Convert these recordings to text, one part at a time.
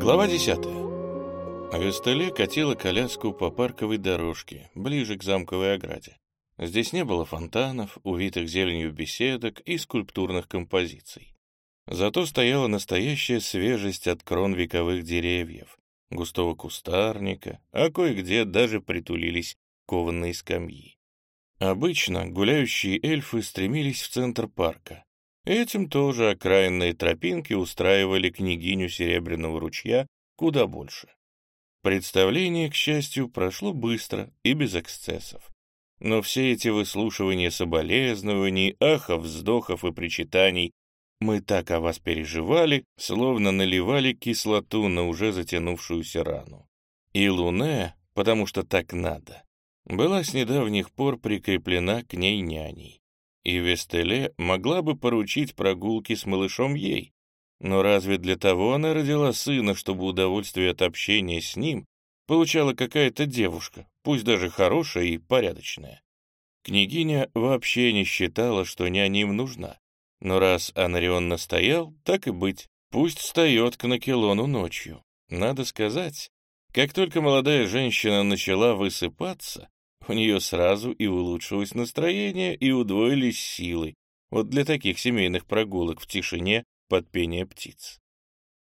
Глава 10. Вестеле катила коляску по парковой дорожке, ближе к замковой ограде. Здесь не было фонтанов, увитых зеленью беседок и скульптурных композиций. Зато стояла настоящая свежесть от крон вековых деревьев, густого кустарника, а кое-где даже притулились кованные скамьи. Обычно гуляющие эльфы стремились в центр парка. Этим тоже окраинные тропинки устраивали княгиню Серебряного ручья куда больше. Представление, к счастью, прошло быстро и без эксцессов. Но все эти выслушивания соболезнований, ахов, вздохов и причитаний «мы так о вас переживали», словно наливали кислоту на уже затянувшуюся рану. И Луне, потому что так надо, была с недавних пор прикреплена к ней няней. И Вестеле могла бы поручить прогулки с малышом ей. Но разве для того она родила сына, чтобы удовольствие от общения с ним получала какая-то девушка, пусть даже хорошая и порядочная? Княгиня вообще не считала, что няня им нужна. Но раз Анарион настоял, так и быть, пусть встает к Накелону ночью. Надо сказать, как только молодая женщина начала высыпаться, у нее сразу и улучшилось настроение, и удвоились силы. Вот для таких семейных прогулок в тишине под пение птиц.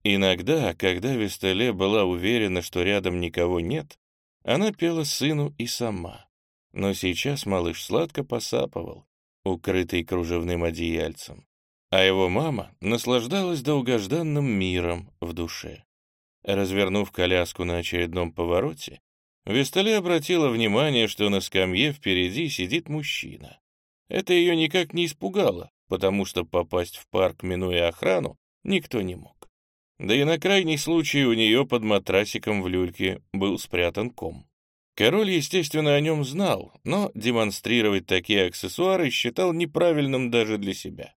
Иногда, когда Вестеле была уверена, что рядом никого нет, она пела сыну и сама. Но сейчас малыш сладко посапывал, укрытый кружевным одеяльцем, а его мама наслаждалась долгожданным миром в душе. Развернув коляску на очередном повороте, Вестале обратила внимание, что на скамье впереди сидит мужчина. Это ее никак не испугало, потому что попасть в парк, минуя охрану, никто не мог. Да и на крайний случай у нее под матрасиком в люльке был спрятан ком. Король, естественно, о нем знал, но демонстрировать такие аксессуары считал неправильным даже для себя.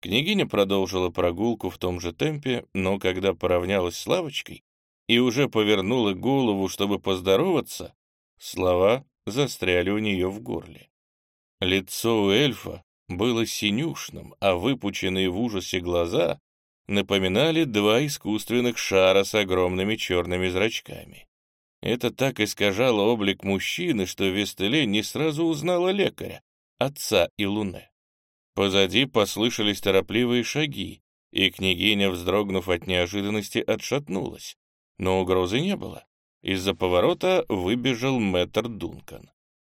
Княгиня продолжила прогулку в том же темпе, но когда поравнялась с лавочкой и уже повернула голову, чтобы поздороваться, слова застряли у нее в горле. Лицо у эльфа было синюшным, а выпученные в ужасе глаза напоминали два искусственных шара с огромными черными зрачками. Это так искажало облик мужчины, что Вестеле не сразу узнала лекаря, отца и Луне. Позади послышались торопливые шаги, и княгиня, вздрогнув от неожиданности, отшатнулась. Но угрозы не было. Из-за поворота выбежал мэтр Дункан.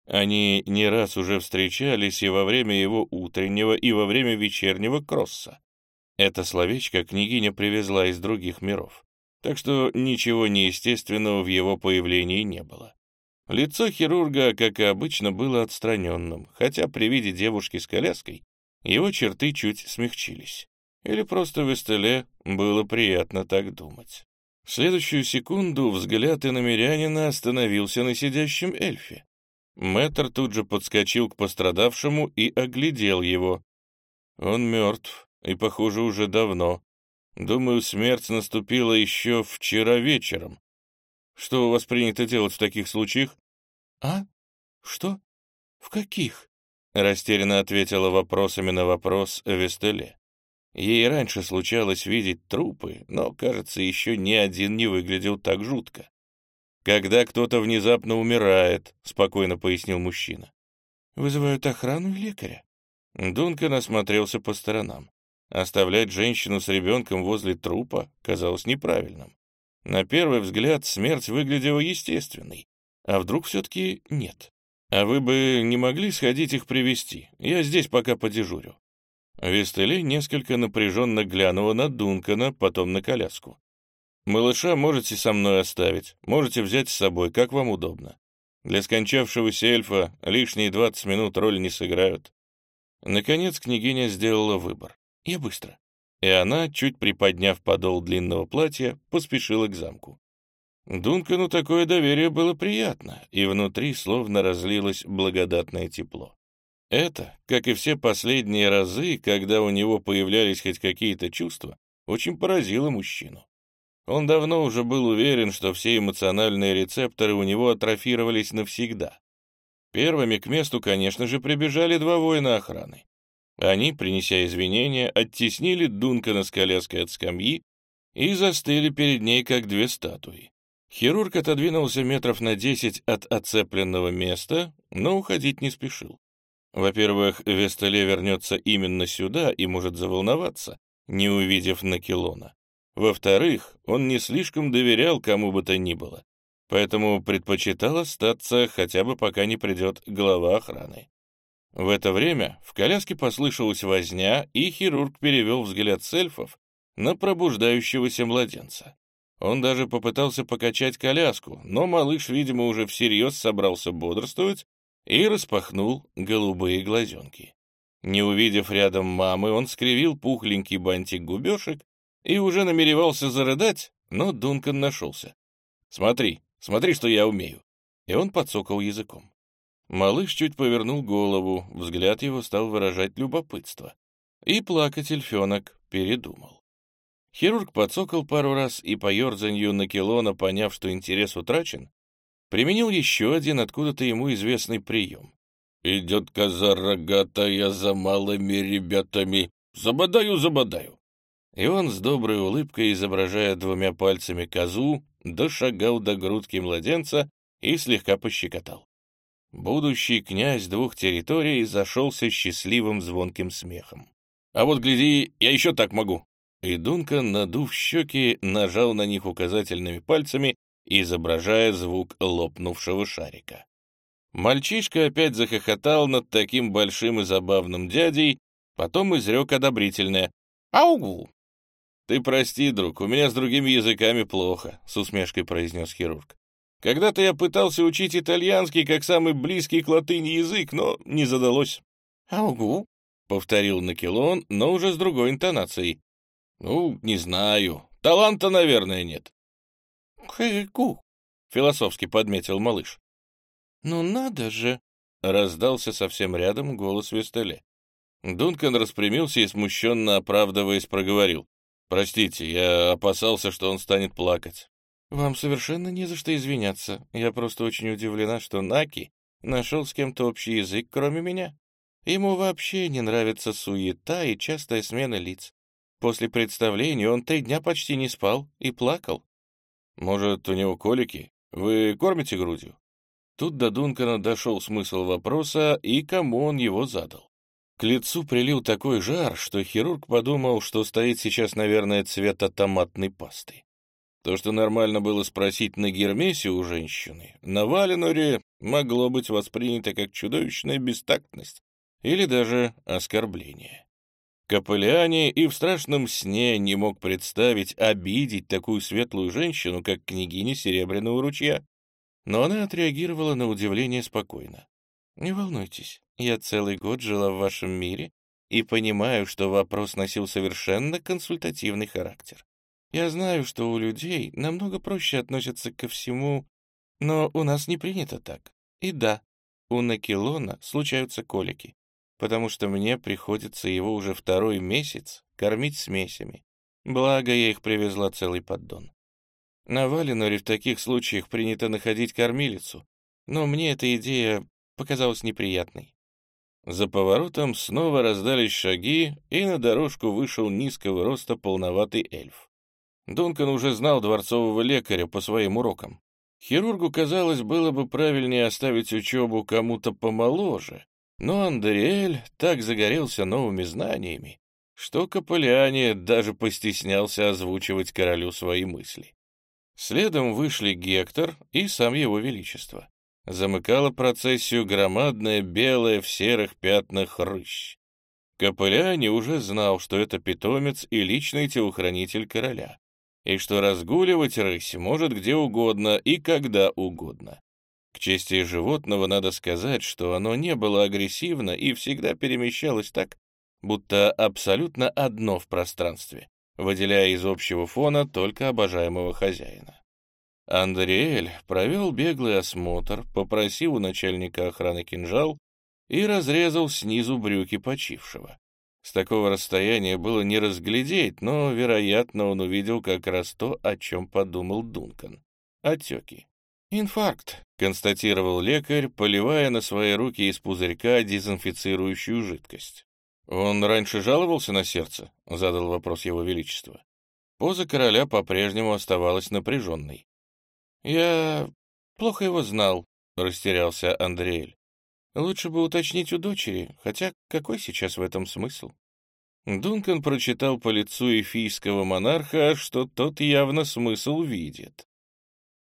Они не раз уже встречались и во время его утреннего, и во время вечернего кросса. Это словечко княгиня привезла из других миров, так что ничего неестественного в его появлении не было. Лицо хирурга, как и обычно, было отстраненным, хотя при виде девушки с коляской его черты чуть смягчились. Или просто в Эстеле было приятно так думать. В следующую секунду взгляд иномерянина остановился на сидящем эльфе. Мэтр тут же подскочил к пострадавшему и оглядел его. Он мертв, и, похоже, уже давно. Думаю, смерть наступила еще вчера вечером. Что у вас принято делать в таких случаях? А? Что? В каких? Растерянно ответила вопросами на вопрос Вестеле. Ей раньше случалось видеть трупы, но, кажется, еще ни один не выглядел так жутко. «Когда кто-то внезапно умирает», — спокойно пояснил мужчина. «Вызывают охрану и лекаря». Дункан осмотрелся по сторонам. Оставлять женщину с ребенком возле трупа казалось неправильным. На первый взгляд смерть выглядела естественной, а вдруг все-таки нет. «А вы бы не могли сходить их привести? Я здесь пока подежурю». Вестеле несколько напряженно глянула на Дункана, потом на коляску. «Малыша можете со мной оставить, можете взять с собой, как вам удобно. Для скончавшегося эльфа лишние двадцать минут роль не сыграют». Наконец княгиня сделала выбор. «Я быстро». И она, чуть приподняв подол длинного платья, поспешила к замку. Дункану такое доверие было приятно, и внутри словно разлилось благодатное тепло. Это, как и все последние разы, когда у него появлялись хоть какие-то чувства, очень поразило мужчину. Он давно уже был уверен, что все эмоциональные рецепторы у него атрофировались навсегда. Первыми к месту, конечно же, прибежали два воина охраны. Они, принеся извинения, оттеснили Дункана с коляской от скамьи и застыли перед ней, как две статуи. Хирург отодвинулся метров на десять от оцепленного места, но уходить не спешил. Во-первых, Вестале вернется именно сюда и может заволноваться, не увидев Накелона. Во-вторых, он не слишком доверял кому бы то ни было, поэтому предпочитал остаться, хотя бы пока не придет глава охраны. В это время в коляске послышалась возня, и хирург перевел взгляд с эльфов на пробуждающегося младенца. Он даже попытался покачать коляску, но малыш, видимо, уже всерьез собрался бодрствовать и распахнул голубые глазенки. Не увидев рядом мамы, он скривил пухленький бантик губешек и уже намеревался зарыдать, но Дункан нашелся. «Смотри, смотри, что я умею!» И он подсокал языком. Малыш чуть повернул голову, взгляд его стал выражать любопытство. И плакать эльфенок передумал. Хирург подсокал пару раз и по ерзанью Накелона, поняв, что интерес утрачен, применил еще один откуда-то ему известный прием. «Идет коза рогатая за малыми ребятами. Забодаю, забодаю!» И он с доброй улыбкой, изображая двумя пальцами козу, дошагал до грудки младенца и слегка пощекотал. Будущий князь двух территорий зашелся счастливым звонким смехом. «А вот гляди, я еще так могу!» И Дункан, надув щеки, нажал на них указательными пальцами, изображая звук лопнувшего шарика. Мальчишка опять захохотал над таким большим и забавным дядей, потом изрек одобрительное «Аугу!» «Ты прости, друг, у меня с другими языками плохо», — с усмешкой произнес хирург. «Когда-то я пытался учить итальянский как самый близкий к латыни язык, но не задалось». «Аугу», — повторил Накелон, но уже с другой интонацией. «Ну, не знаю. Таланта, наверное, нет». «Хэку», — философски подметил малыш. «Ну надо же!» — раздался совсем рядом голос Вестеле. Дункан распрямился и, смущенно оправдываясь, проговорил. «Простите, я опасался, что он станет плакать». «Вам совершенно не за что извиняться. Я просто очень удивлена, что Наки нашел с кем-то общий язык, кроме меня. Ему вообще не нравится суета и частая смена лиц. После представления он три дня почти не спал и плакал. Может, у него колики? Вы кормите грудью?» Тут до Дункана дошел смысл вопроса и кому он его задал. К лицу прилил такой жар, что хирург подумал, что стоит сейчас, наверное, цвета томатной пасты. То, что нормально было спросить на Гермесе у женщины, на Валеноре могло быть воспринято как чудовищная бестактность или даже оскорбление. Капелляне и в страшном сне не мог представить обидеть такую светлую женщину, как княгиня Серебряного ручья. Но она отреагировала на удивление спокойно. «Не волнуйтесь, я целый год жила в вашем мире и понимаю, что вопрос носил совершенно консультативный характер. Я знаю, что у людей намного проще относятся ко всему, но у нас не принято так. И да, у Накилона случаются колики, потому что мне приходится его уже второй месяц кормить смесями. Благо, я их привезла целый поддон. На Валеноре в таких случаях принято находить кормилицу, но мне эта идея показалась неприятной. За поворотом снова раздались шаги, и на дорожку вышел низкого роста полноватый эльф. Дункан уже знал дворцового лекаря по своим урокам. Хирургу, казалось, было бы правильнее оставить учебу кому-то помоложе, но Андреэль так загорелся новыми знаниями, что Капелляне даже постеснялся озвучивать королю свои мысли. Следом вышли Гектор и сам его величество замыкала процессию громадная белая в серых пятнах рысь. Капелляне уже знал, что это питомец и личный телохранитель короля, и что разгуливать рысь может где угодно и когда угодно. К чести животного надо сказать, что оно не было агрессивно и всегда перемещалось так, будто абсолютно одно в пространстве, выделяя из общего фона только обожаемого хозяина. Андреэль провел беглый осмотр, попросил у начальника охраны кинжал и разрезал снизу брюки почившего. С такого расстояния было не разглядеть, но, вероятно, он увидел как раз то, о чем подумал Дункан. Отеки. «Инфаркт», — констатировал лекарь, поливая на свои руки из пузырька дезинфицирующую жидкость. «Он раньше жаловался на сердце?» — задал вопрос его величества. Поза короля по-прежнему оставалась напряженной. «Я плохо его знал», — растерялся Андреэль. «Лучше бы уточнить у дочери, хотя какой сейчас в этом смысл?» Дункан прочитал по лицу эфийского монарха, что тот явно смысл видит.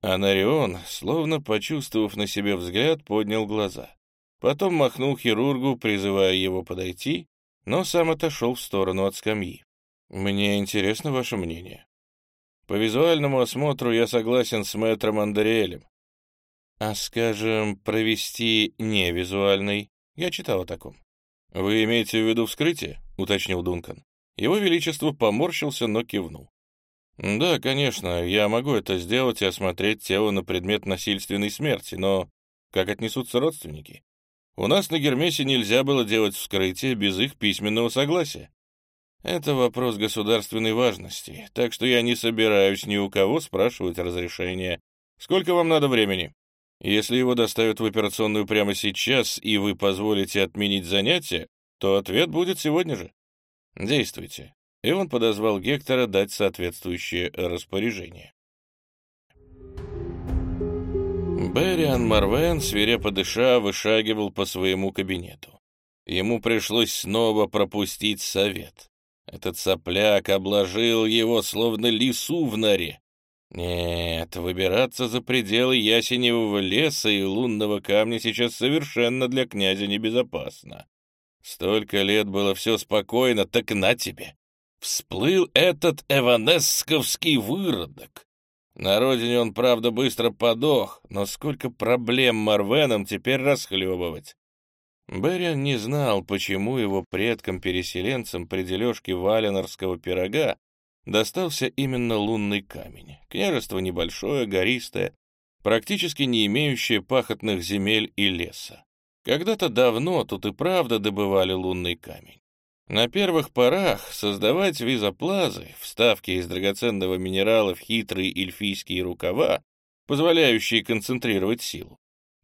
Анарион, словно почувствовав на себе взгляд, поднял глаза. Потом махнул хирургу, призывая его подойти, но сам отошел в сторону от скамьи. «Мне интересно ваше мнение. По визуальному осмотру я согласен с мэтром Андериэлем. А, скажем, провести невизуальный? Я читал о таком. Вы имеете в виду вскрытие? Уточнил Дункан. Его Величество поморщился, но кивнул. «Да, конечно, я могу это сделать и осмотреть тело на предмет насильственной смерти, но как отнесутся родственники? У нас на Гермесе нельзя было делать вскрытие без их письменного согласия. Это вопрос государственной важности, так что я не собираюсь ни у кого спрашивать разрешения. Сколько вам надо времени? Если его доставят в операционную прямо сейчас, и вы позволите отменить занятие, то ответ будет сегодня же. Действуйте. И он подозвал Гектора дать соответствующее распоряжение. Бериан Марвен, свирепо дыша, вышагивал по своему кабинету. Ему пришлось снова пропустить совет. Этот сопляк обложил его, словно лису в норе. Нет, выбираться за пределы ясеневого леса и лунного камня сейчас совершенно для князя небезопасно. Столько лет было все спокойно, так на тебе. Всплыл этот эванесковский выродок. На родине он, правда, быстро подох, но сколько проблем Марвенам теперь расхлебывать. Бериан не знал, почему его предкам-переселенцам при дележке валенорского пирога достался именно лунный камень. Княжество небольшое, гористое, практически не имеющее пахотных земель и леса. Когда-то давно тут и правда добывали лунный камень. На первых порах создавать визоплазы, вставки из драгоценного минерала в хитрые эльфийские рукава, позволяющие концентрировать силу,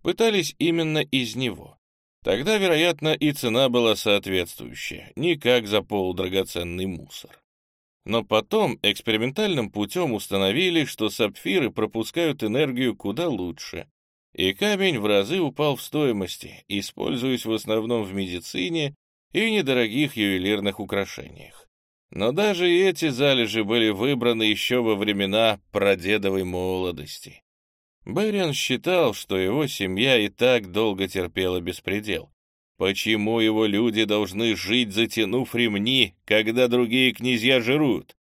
пытались именно из него. Тогда, вероятно, и цена была соответствующая, не как за полудрагоценный мусор. Но потом экспериментальным путем установили, что сапфиры пропускают энергию куда лучше, и камень в разы упал в стоимости, используясь в основном в медицине и недорогих ювелирных украшениях. Но даже эти залежи были выбраны еще во времена прадедовой молодости. Бериан считал, что его семья и так долго терпела беспредел. Почему его люди должны жить, затянув ремни, когда другие князья жируют?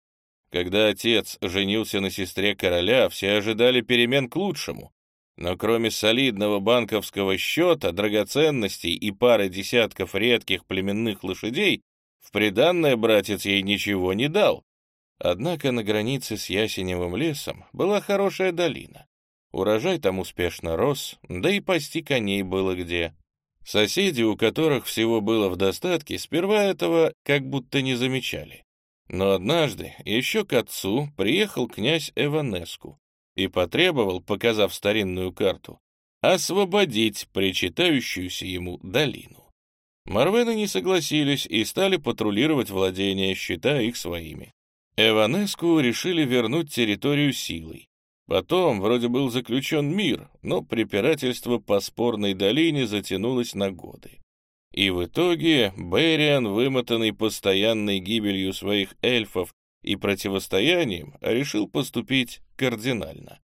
Когда отец женился на сестре короля, все ожидали перемен к лучшему. Но кроме солидного банковского счета, драгоценностей и пары десятков редких племенных лошадей, в приданное братец ей ничего не дал. Однако на границе с Ясеневым лесом была хорошая долина. Урожай там успешно рос, да и пасти коней было где. Соседи, у которых всего было в достатке, сперва этого как будто не замечали. Но однажды еще к отцу приехал князь Эванеску и потребовал, показав старинную карту, освободить причитающуюся ему долину. Марвены не согласились и стали патрулировать владения, считая их своими. Эванеску решили вернуть территорию силой, Потом вроде был заключен мир, но препирательство по спорной долине затянулось на годы. И в итоге Бериан, вымотанный постоянной гибелью своих эльфов и противостоянием, решил поступить кардинально.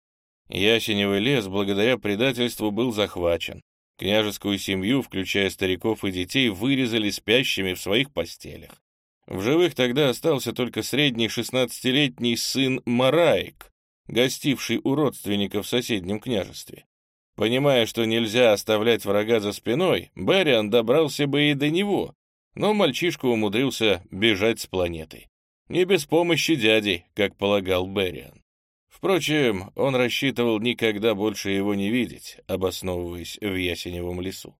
Ясеневый лес благодаря предательству был захвачен. Княжескую семью, включая стариков и детей, вырезали спящими в своих постелях. В живых тогда остался только средний шестнадцатилетний сын Мараик, гостивший у родственников в соседнем княжестве. Понимая, что нельзя оставлять врага за спиной, Бериан добрался бы и до него, но мальчишка умудрился бежать с планеты. Не без помощи дяди, как полагал Бериан. Впрочем, он рассчитывал никогда больше его не видеть, обосновываясь в Ясеневом лесу.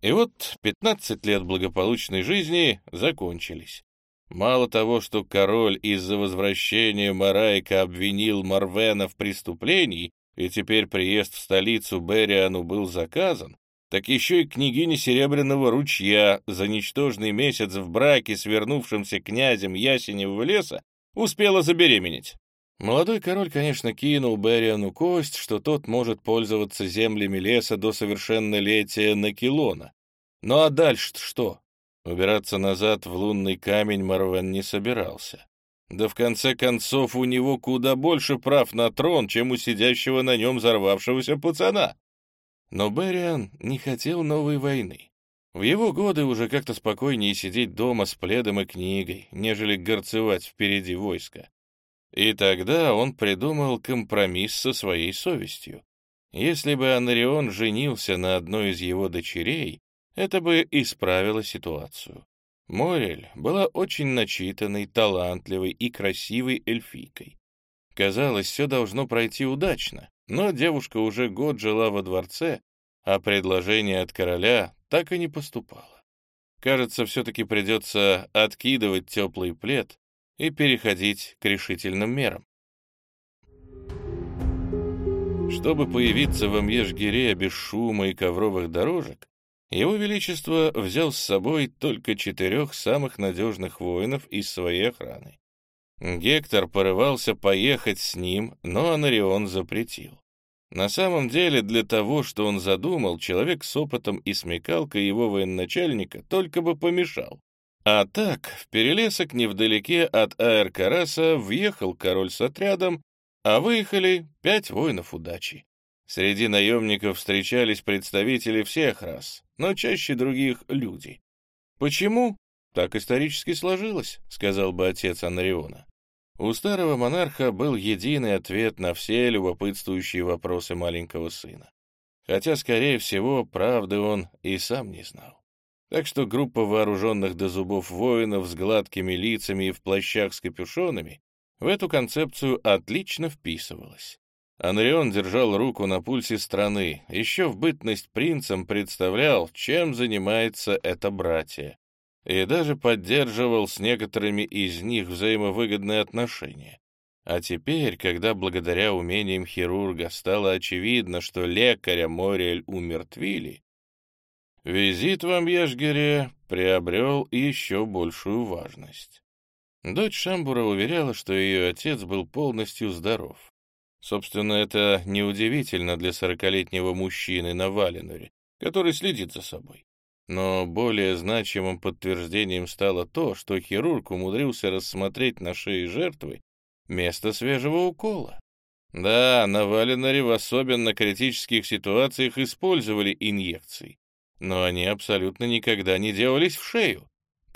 И вот 15 лет благополучной жизни закончились. Мало того, что король из-за возвращения Марайка обвинил Марвена в преступлении, и теперь приезд в столицу Бериану был заказан, так еще и княгиня Серебряного ручья за ничтожный месяц в браке с вернувшимся князем Ясеневого леса Успела забеременеть. Молодой король, конечно, кинул Бериану кость, что тот может пользоваться землями леса до совершеннолетия Накилона. Ну а дальше что? Убираться назад в лунный камень Марвен не собирался. Да в конце концов у него куда больше прав на трон, чем у сидящего на нем взорвавшегося пацана. Но Бериан не хотел новой войны. В его годы уже как-то спокойнее сидеть дома с пледом и книгой, нежели горцевать впереди войска. И тогда он придумал компромисс со своей совестью. Если бы Анарион женился на одной из его дочерей, это бы исправило ситуацию. Морель была очень начитанной, талантливой и красивой эльфийкой. Казалось, все должно пройти удачно, но девушка уже год жила во дворце, а предложение от короля так и не поступало. Кажется, все-таки придется откидывать теплый плед и переходить к решительным мерам. Чтобы появиться в Амьеш-Гире без шума и ковровых дорожек, его Величество взял с собой только четырех самых надежных воинов из своей охраны. Гектор порывался поехать с ним, но Анарион запретил. На самом деле, для того, что он задумал, человек с опытом и смекалкой его военачальника только бы помешал. А так, в перелесок невдалеке от Аэр-Караса въехал король с отрядом, а выехали пять воинов удачи. Среди наемников встречались представители всех рас, но чаще других — люди. Почему? Так исторически сложилось, сказал бы отец Анариона. У старого монарха был единый ответ на все любопытствующие вопросы маленького сына. Хотя, скорее всего, правды он и сам не знал. Так что группа вооруженных до зубов воинов с гладкими лицами и в плащах с капюшонами в эту концепцию отлично вписывалась. Анрион держал руку на пульсе страны, еще в бытность принцем представлял, чем занимается это братья, и даже поддерживал с некоторыми из них взаимовыгодные отношения. А теперь, когда благодаря умениям хирурга стало очевидно, что лекаря Мориэль умертвили, визит в Амьяшгере приобрел еще большую важность. Дочь Шамбура уверяла, что ее отец был полностью здоров. Собственно, это неудивительно для сорокалетнего мужчины на Валеноре, который следит за собой. Но более значимым подтверждением стало то, что хирург умудрился рассмотреть на шее жертвы место свежего укола. Да, на Валеноре в особенно критических ситуациях использовали инъекции, но они абсолютно никогда не делались в шею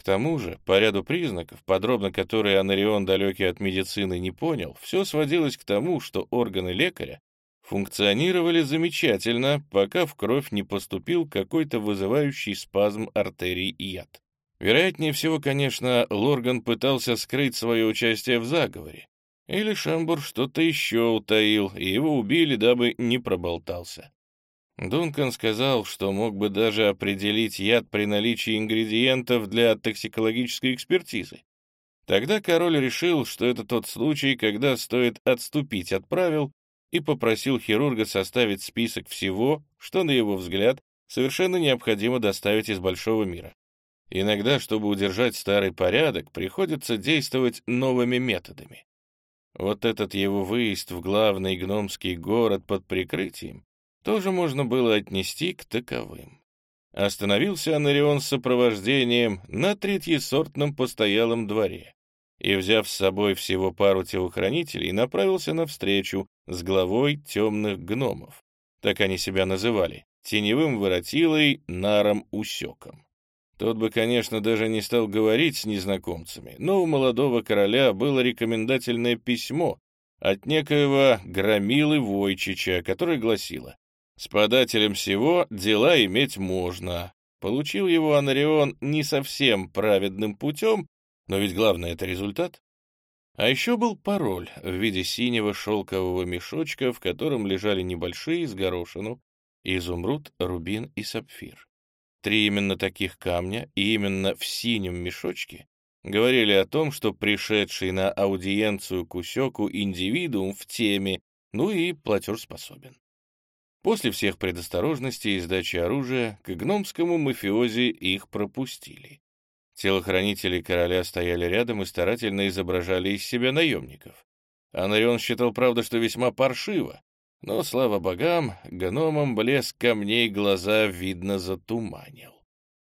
тому же, по ряду признаков, подробно которые Анарион, далекий от медицины, не понял, все сводилось к тому, что органы лекаря функционировали замечательно, пока в кровь не поступил какой-то вызывающий спазм артерий и яд. Вероятнее всего, конечно, Лорган пытался скрыть свое участие в заговоре. Или Шамбур что-то еще утаил, и его убили, дабы не проболтался. Дункан сказал, что мог бы даже определить яд при наличии ингредиентов для токсикологической экспертизы. Тогда король решил, что это тот случай, когда стоит отступить от правил, и попросил хирурга составить список всего, что, на его взгляд, совершенно необходимо доставить из большого мира. Иногда, чтобы удержать старый порядок, приходится действовать новыми методами. Вот этот его выезд в главный гномский город под прикрытием тоже можно было отнести к таковым. Остановился Анарион с сопровождением на третьесортном постоялом дворе и, взяв с собой всего пару телохранителей, направился навстречу с главой темных гномов. Так они себя называли, теневым воротилой Наром Усеком. Тот бы, конечно, даже не стал говорить с незнакомцами, но у молодого короля было рекомендательное письмо от некоего Громилы Войчича, которое гласило с подателем всего дела иметь можно. Получил его Анарион не совсем праведным путем, но ведь главное — это результат. А еще был пароль в виде синего шелкового мешочка, в котором лежали небольшие с горошину, изумруд, рубин и сапфир. Три именно таких камня и именно в синем мешочке говорили о том, что пришедший на аудиенцию Кусеку индивидуум в теме, ну и платежспособен. После всех предосторожностей и сдачи оружия к гномскому мафиози их пропустили. Телохранители короля стояли рядом и старательно изображали из себя наемников. Анарион считал, правда, что весьма паршиво, но, слава богам, гномам блеск камней глаза, видно, затуманил.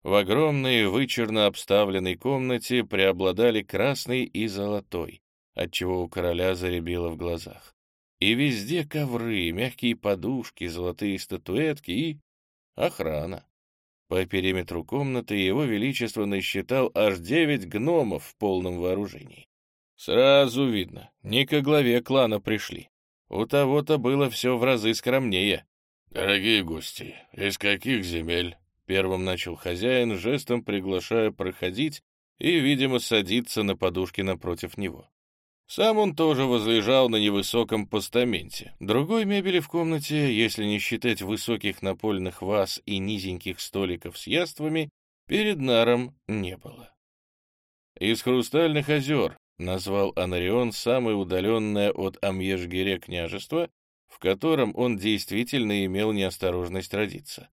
В огромной, вычурно обставленной комнате преобладали красный и золотой, отчего у короля заребило в глазах. И везде ковры, мягкие подушки, золотые статуэтки и охрана. По периметру комнаты его величество насчитал аж девять гномов в полном вооружении. Сразу видно, не ко главе клана пришли. У того-то было все в разы скромнее. «Дорогие гости, из каких земель?» Первым начал хозяин, жестом приглашая проходить и, видимо, садиться на подушке напротив него. Сам он тоже возлежал на невысоком постаменте. Другой мебели в комнате, если не считать высоких напольных ваз и низеньких столиков с яствами, перед наром не было. Из хрустальных озер назвал Анарион самое удаленное от Амьежгире княжество, в котором он действительно имел неосторожность родиться.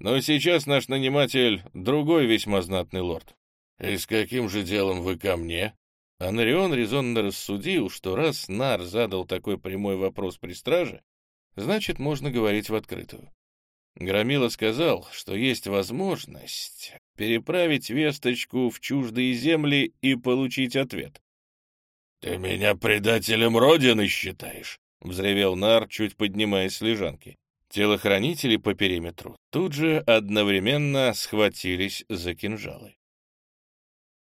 Но сейчас наш наниматель — другой весьма знатный лорд. «И с каким же делом вы ко мне?» Анарион резонно рассудил, что раз Нар задал такой прямой вопрос при страже, значит, можно говорить в открытую. Громила сказал, что есть возможность переправить весточку в чуждые земли и получить ответ. «Ты меня предателем Родины считаешь?» — взревел Нар, чуть поднимаясь с лежанки. Телохранители по периметру тут же одновременно схватились за кинжалы.